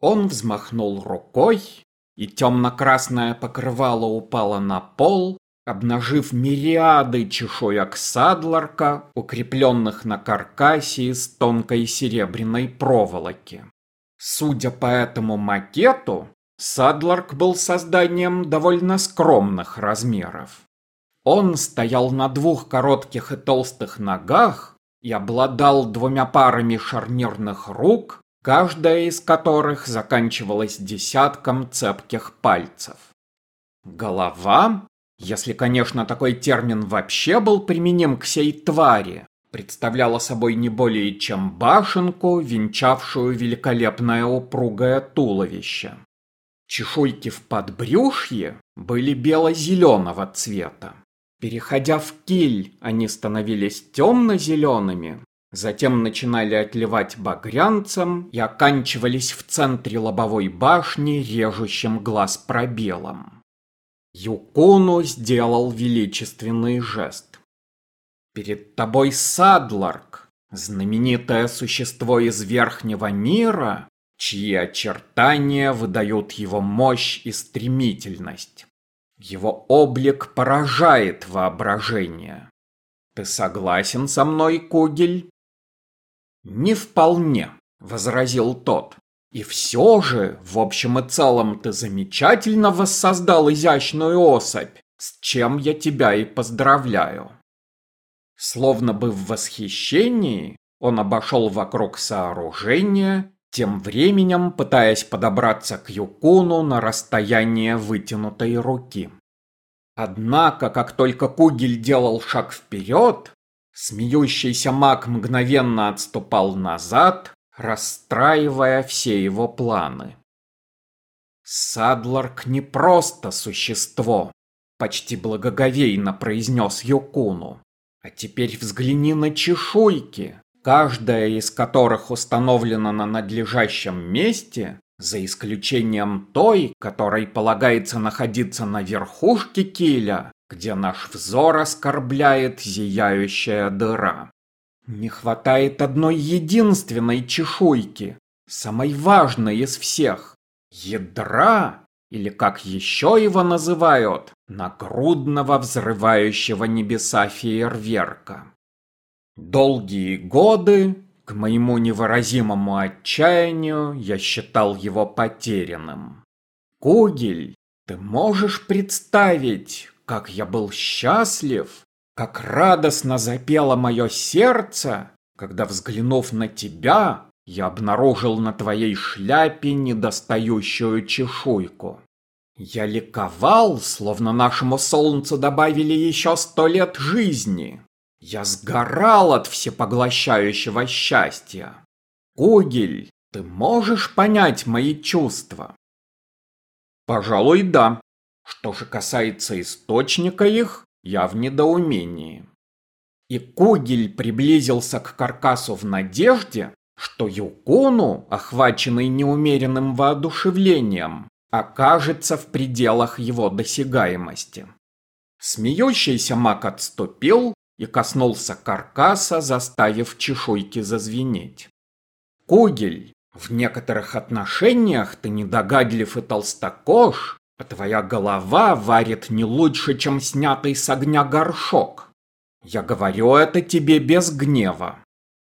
Он взмахнул рукой, и темно-красное покрывало упало на пол, обнажив мириады чешуек садларка, укрепленных на каркасе из тонкой серебряной проволоки. Судя по этому макету, Садларк был созданием довольно скромных размеров. Он стоял на двух коротких и толстых ногах и обладал двумя парами шарнирных рук, каждая из которых заканчивалась десятком цепких пальцев. Голова, если, конечно, такой термин вообще был применим к сей твари, представляла собой не более чем башенку, венчавшую великолепное упругое туловище. Чешуйки в подбрюшье были бело-зеленого цвета. Переходя в киль, они становились темно-зелеными, затем начинали отливать багрянцем и оканчивались в центре лобовой башни режущим глаз пробелом. Юкуну сделал величественный жест. «Перед тобой Садларк, знаменитое существо из Верхнего мира, чьи очертания выдают его мощь и стремительность. Его облик поражает воображение. Ты согласен со мной, Кугель? Не вполне, возразил тот. И все же, в общем и целом, ты замечательно воссоздал изящную особь, с чем я тебя и поздравляю. Словно бы в восхищении, он обошел вокруг сооружения тем временем пытаясь подобраться к Юкуну на расстояние вытянутой руки. Однако, как только Кугель делал шаг вперед, смеющийся маг мгновенно отступал назад, расстраивая все его планы. «Садларк не просто существо», — почти благоговейно произнес Юкуну. «А теперь взгляни на чешуйки, каждая из которых установлена на надлежащем месте, за исключением той, которой полагается находиться на верхушке киля, где наш взор оскорбляет зияющая дыра. Не хватает одной единственной чешуйки, самой важной из всех, ядра, или как еще его называют, нагрудного взрывающего небеса фейерверка. Долгие годы, к моему невыразимому отчаянию, я считал его потерянным. Кугель, ты можешь представить, как я был счастлив, как радостно запело мое сердце, когда, взглянув на тебя, я обнаружил на твоей шляпе недостающую чешуйку. Я ликовал, словно нашему солнцу добавили еще сто лет жизни. Я сгорал от всепоглощающего счастья. Кугель, ты можешь понять мои чувства? Пожалуй, да. Что же касается источника их, я в недоумении. И Кугель приблизился к каркасу в надежде, что Юкуну, охваченный неумеренным воодушевлением, окажется в пределах его досягаемости. Смеющийся маг отступил, и коснулся каркаса, заставив чешуйки зазвенеть. Кугель, в некоторых отношениях ты недогадлив и толстокож, твоя голова варит не лучше, чем снятый с огня горшок. Я говорю это тебе без гнева.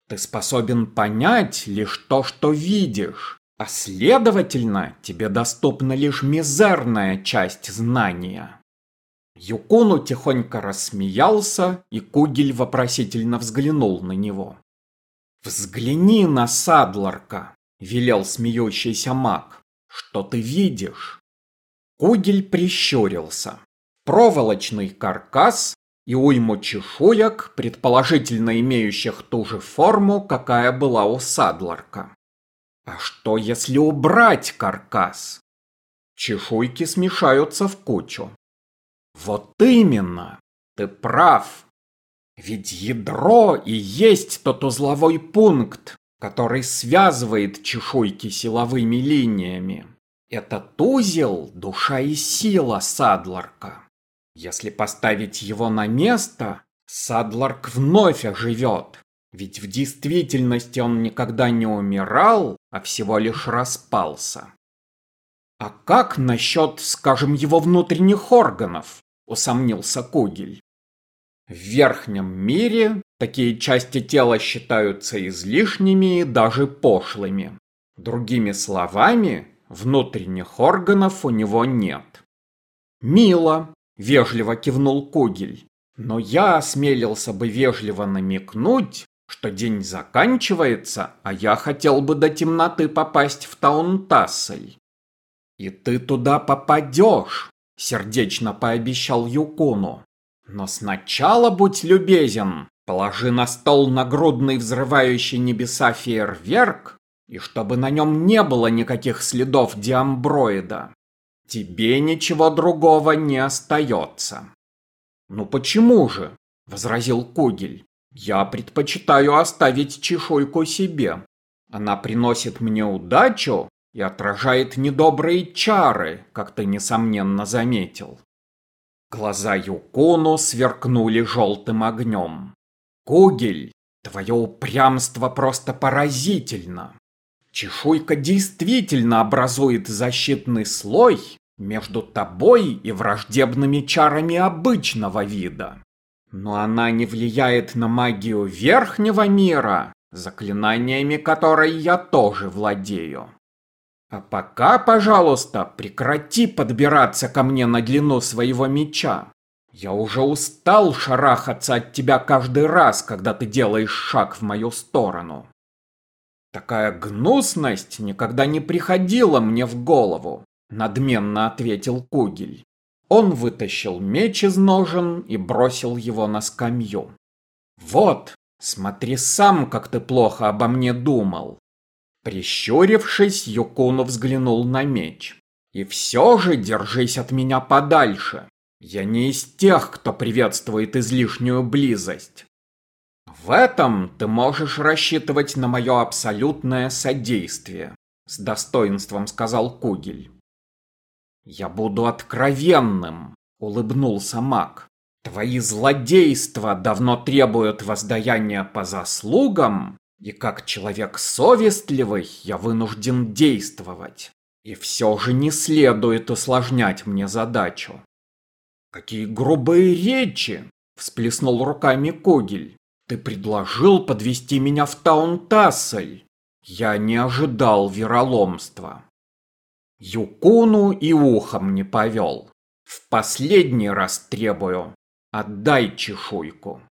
Ты способен понять лишь то, что видишь, а следовательно, тебе доступна лишь мизерная часть знания. Юкуну тихонько рассмеялся, и Кугель вопросительно взглянул на него. «Взгляни на Садларка», — велел смеющийся маг. «Что ты видишь?» Кугель прищурился. Проволочный каркас и уйму чешуек, предположительно имеющих ту же форму, какая была у Садларка. А что, если убрать каркас? Чешуйки смешаются в кучу. Вот именно, ты прав. Ведь ядро и есть тот узловой пункт, который связывает чешуйки силовыми линиями. Этот узел – душа и сила Садларка. Если поставить его на место, Садларк вновь оживет, Ведь в действительности он никогда не умирал, а всего лишь распался. «А как насчет, скажем, его внутренних органов?» – усомнился Кугель. В верхнем мире такие части тела считаются излишними и даже пошлыми. Другими словами, внутренних органов у него нет. «Мило», – вежливо кивнул Кугель. «Но я осмелился бы вежливо намекнуть, что день заканчивается, а я хотел бы до темноты попасть в Таунтассель. И ты туда попадешь, сердечно пообещал Юкуну. Но сначала будь любезен, положи на стол нагрудный взрывающий небеса фейерверк, и чтобы на нем не было никаких следов диамброида. Тебе ничего другого не остается. Ну почему же? возразил Кугель. Я предпочитаю оставить чешуйку себе. Она приносит мне удачу и отражает недобрые чары, как ты несомненно заметил. Глаза Юкону сверкнули желтым огнем. Кугель, твое упрямство просто поразительно. Чешуйка действительно образует защитный слой между тобой и враждебными чарами обычного вида. Но она не влияет на магию верхнего мира, заклинаниями которой я тоже владею. А пока, пожалуйста, прекрати подбираться ко мне на длину своего меча. Я уже устал шарахаться от тебя каждый раз, когда ты делаешь шаг в мою сторону. Такая гнусность никогда не приходила мне в голову, надменно ответил Кугель. Он вытащил меч из ножен и бросил его на скамью. «Вот, смотри сам, как ты плохо обо мне думал!» Прищурившись, Юкуну взглянул на меч. «И все же держись от меня подальше. Я не из тех, кто приветствует излишнюю близость. В этом ты можешь рассчитывать на мое абсолютное содействие», — с достоинством сказал Кугель. «Я буду откровенным», — улыбнулся маг. «Твои злодейства давно требуют воздаяния по заслугам, и как человек совестливый я вынужден действовать. И все же не следует усложнять мне задачу». «Какие грубые речи!» — всплеснул руками Когель. «Ты предложил подвести меня в Таунтассель. Я не ожидал вероломства». Юкуну и ухом не повел. В последний раз требую. Отдай чешуйку.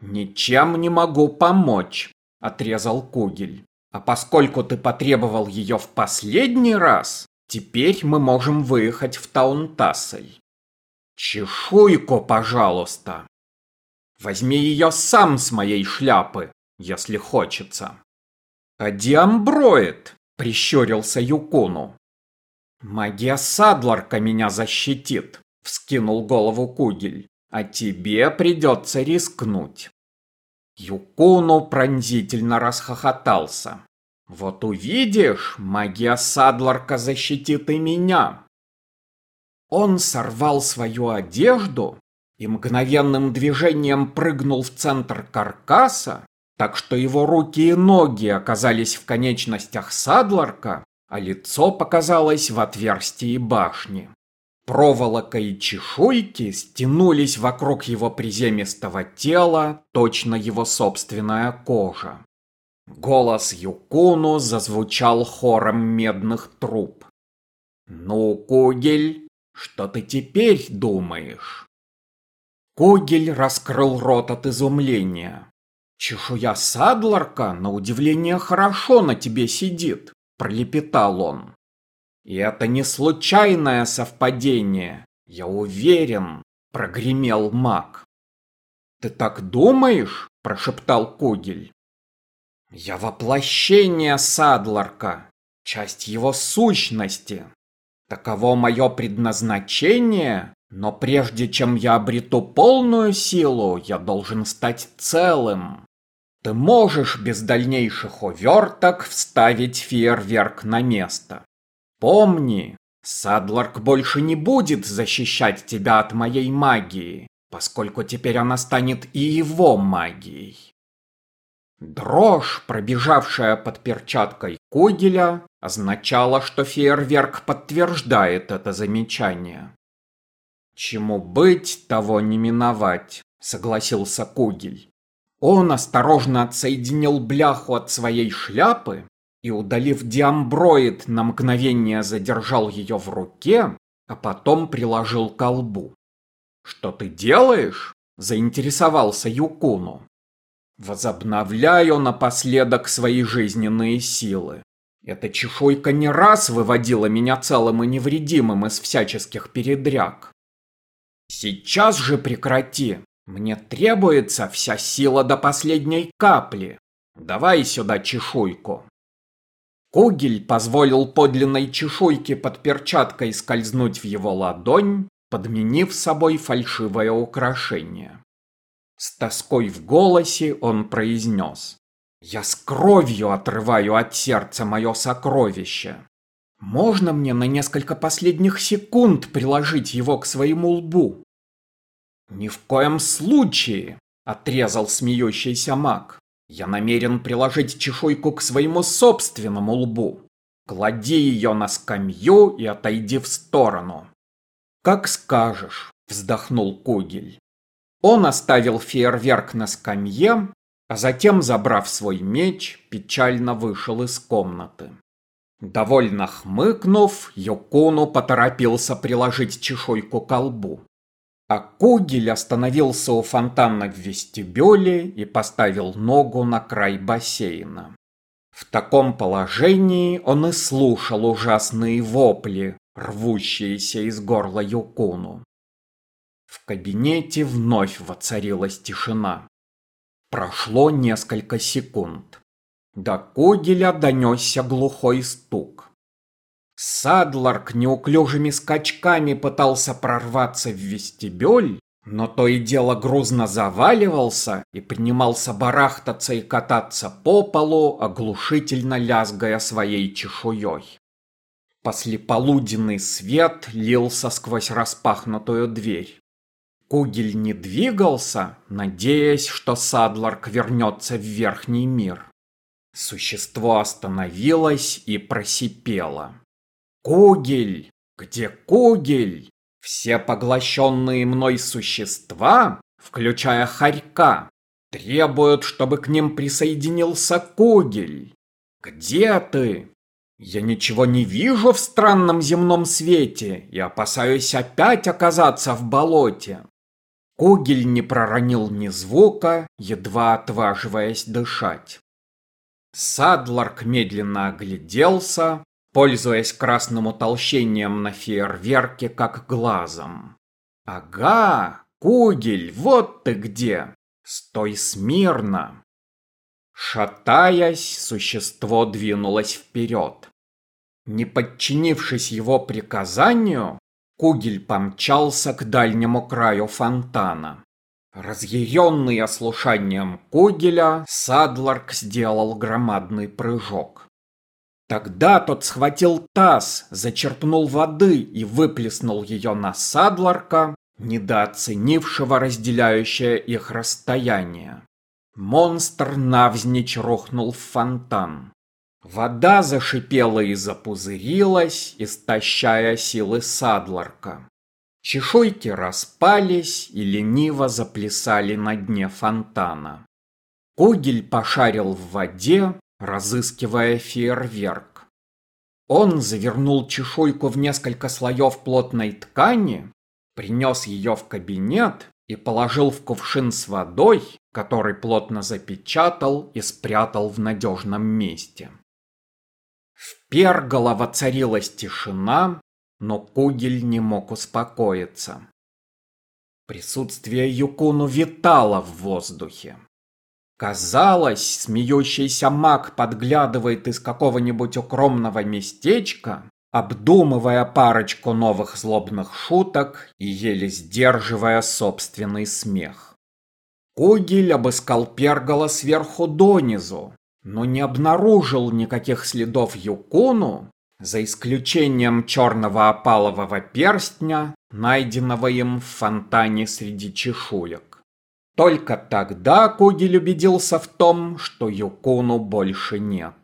Ничем не могу помочь, отрезал Кугель. А поскольку ты потребовал ее в последний раз, теперь мы можем выехать в Таунтассель. Чешуйку, пожалуйста. Возьми ее сам с моей шляпы, если хочется. А диамброид, Прищурился Юкуну. «Магия Садларка меня защитит», — вскинул голову Кугель. «А тебе придется рискнуть». Юкуну пронзительно расхохотался. «Вот увидишь, магия Садларка защитит и меня». Он сорвал свою одежду и мгновенным движением прыгнул в центр каркаса, так что его руки и ноги оказались в конечностях Садларка, а лицо показалось в отверстии башни. Проволока и чешуйки стянулись вокруг его приземистого тела, точно его собственная кожа. Голос Юкуну зазвучал хором медных труб. «Ну, Кугель, что ты теперь думаешь?» Кугель раскрыл рот от изумления. «Чешуя Садларка, на удивление, хорошо на тебе сидит», – пролепетал он. «И это не случайное совпадение, я уверен», – прогремел маг. «Ты так думаешь?» – прошептал Кугель. «Я воплощение Садларка, часть его сущности. Таково мое предназначение, но прежде чем я обрету полную силу, я должен стать целым. Ты можешь без дальнейших уверток вставить фейерверк на место. Помни, Садларк больше не будет защищать тебя от моей магии, поскольку теперь она станет и его магией. Дрожь, пробежавшая под перчаткой Кугеля, означала, что фейерверк подтверждает это замечание. «Чему быть, того не миновать», — согласился Кугель. Он осторожно отсоединил бляху от своей шляпы и, удалив диамброид, на мгновение задержал ее в руке, а потом приложил к колбу. «Что ты делаешь?» – заинтересовался Юкуну. «Возобновляю напоследок свои жизненные силы. Эта чешуйка не раз выводила меня целым и невредимым из всяческих передряг. Сейчас же прекрати. Мне требуется вся сила до последней капли. Давай сюда чешуйку. Кугель позволил подлинной чешуйке под перчаткой скользнуть в его ладонь, подменив собой фальшивое украшение. С тоской в голосе он произнес. «Я с кровью отрываю от сердца мое сокровище. Можно мне на несколько последних секунд приложить его к своему лбу?» «Ни в коем случае!» – отрезал смеющийся маг. Я намерен приложить чешуйку к своему собственному лбу. Клади ее на скамью и отойди в сторону. Как скажешь, вздохнул Кугель. Он оставил фейерверк на скамье, а затем, забрав свой меч, печально вышел из комнаты. Довольно хмыкнув, Юкуну поторопился приложить чешуйку к лбу. А Кугель остановился у фонтана в вестибюле и поставил ногу на край бассейна. В таком положении он и слушал ужасные вопли, рвущиеся из горла Юкуну. В кабинете вновь воцарилась тишина. Прошло несколько секунд. До Кугеля донесся глухой стук. Садларк неуклюжими скачками пытался прорваться в вестибюль, но то и дело грузно заваливался и принимался барахтаться и кататься по полу, оглушительно лязгая своей чешуей. Послеполуденный свет лился сквозь распахнутую дверь. Кугель не двигался, надеясь, что Садларк вернется в верхний мир. Существо остановилось и просипело. Кугель! Где Кугель? Все поглощенные мной существа, включая Харька, требуют, чтобы к ним присоединился Кугель. Где ты? Я ничего не вижу в странном земном свете и опасаюсь опять оказаться в болоте. Кугель не проронил ни звука, едва отваживаясь дышать. Садларк медленно огляделся, пользуясь красным утолщением на фейерверке как глазом. «Ага, Кугель, вот ты где! Стой смирно!» Шатаясь, существо двинулось вперед. Не подчинившись его приказанию, Кугель помчался к дальнему краю фонтана. Разъяренный ослушанием Кугеля, Садларк сделал громадный прыжок. Тогда тот схватил таз, зачерпнул воды и выплеснул ее на Садларка, недооценившего разделяющее их расстояние. Монстр навзничь рухнул в фонтан. Вода зашипела и запузырилась, истощая силы Садларка. Чешуйки распались и лениво заплясали на дне фонтана. Кугель пошарил в воде, разыскивая фейерверк. Он завернул чешуйку в несколько слоев плотной ткани, принес ее в кабинет и положил в кувшин с водой, который плотно запечатал и спрятал в надежном месте. Пергола воцарилась тишина, но Кугель не мог успокоиться. Присутствие Юкуну витало в воздухе. Казалось, смеющийся маг подглядывает из какого-нибудь укромного местечка, обдумывая парочку новых злобных шуток и еле сдерживая собственный смех. Кугель обыскал пергола сверху донизу, но не обнаружил никаких следов Юкуну, за исключением черного опалового перстня, найденного им в фонтане среди чешуек. Только тогда Кугель убедился в том, что Юкуну больше нет.